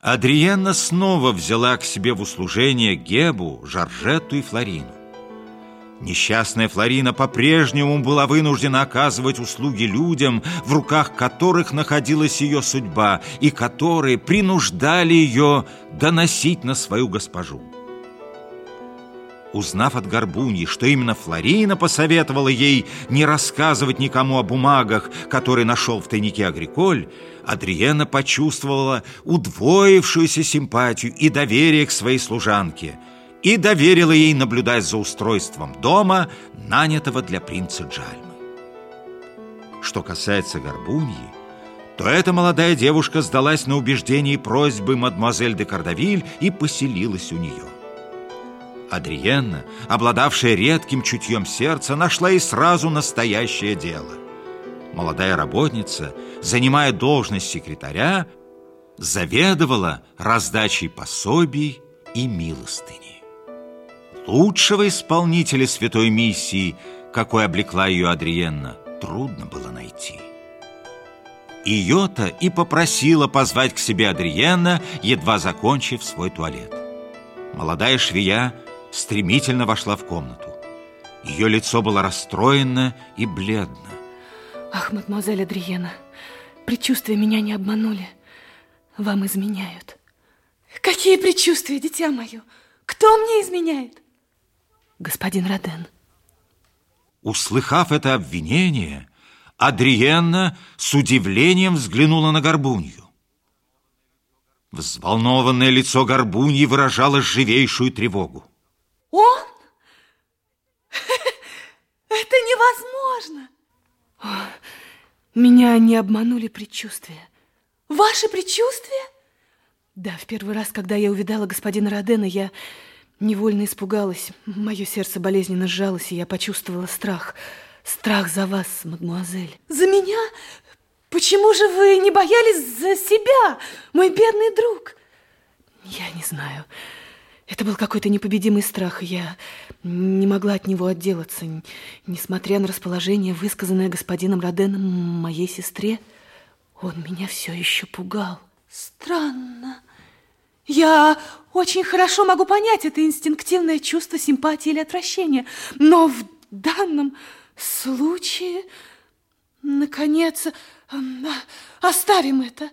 Адриенна снова взяла к себе в услужение Гебу, Жоржетту и Флорину. Несчастная Флорина по-прежнему была вынуждена оказывать услуги людям, в руках которых находилась ее судьба, и которые принуждали ее доносить на свою госпожу. Узнав от Горбуньи, что именно Флорина посоветовала ей не рассказывать никому о бумагах, которые нашел в тайнике Агриколь, Адриена почувствовала удвоившуюся симпатию и доверие к своей служанке и доверила ей наблюдать за устройством дома, нанятого для принца Джальмы. Что касается Горбуньи, то эта молодая девушка сдалась на убеждение и просьбы мадемуазель де Кардавиль и поселилась у нее. Адриенна, обладавшая редким чутьем сердца, нашла и сразу настоящее дело. Молодая работница, занимая должность секретаря, заведовала раздачей пособий и милостыни. Лучшего исполнителя святой миссии, какой облекла ее Адриенна, трудно было найти. Ее-то и попросила позвать к себе Адриенна, едва закончив свой туалет. Молодая швея стремительно вошла в комнату. Ее лицо было расстроено и бледно. Ах, мадемуазель Адриена, предчувствия меня не обманули. Вам изменяют. Какие предчувствия, дитя мое? Кто мне изменяет? Господин Роден. Услыхав это обвинение, Адриенна с удивлением взглянула на Горбунью. Взволнованное лицо Горбуньи выражало живейшую тревогу. Он? Это невозможно. Меня не обманули предчувствия. Ваши предчувствия? Да, в первый раз, когда я увидала господина Родена, я невольно испугалась. Мое сердце болезненно сжалось, и я почувствовала страх. Страх за вас, мадмуазель. За меня? Почему же вы не боялись за себя, мой бедный друг? Я не знаю. Это был какой-то непобедимый страх, я не могла от него отделаться, несмотря на расположение, высказанное господином Роденом моей сестре. Он меня все еще пугал. Странно. Я очень хорошо могу понять это инстинктивное чувство симпатии или отвращения, но в данном случае, наконец, оставим это.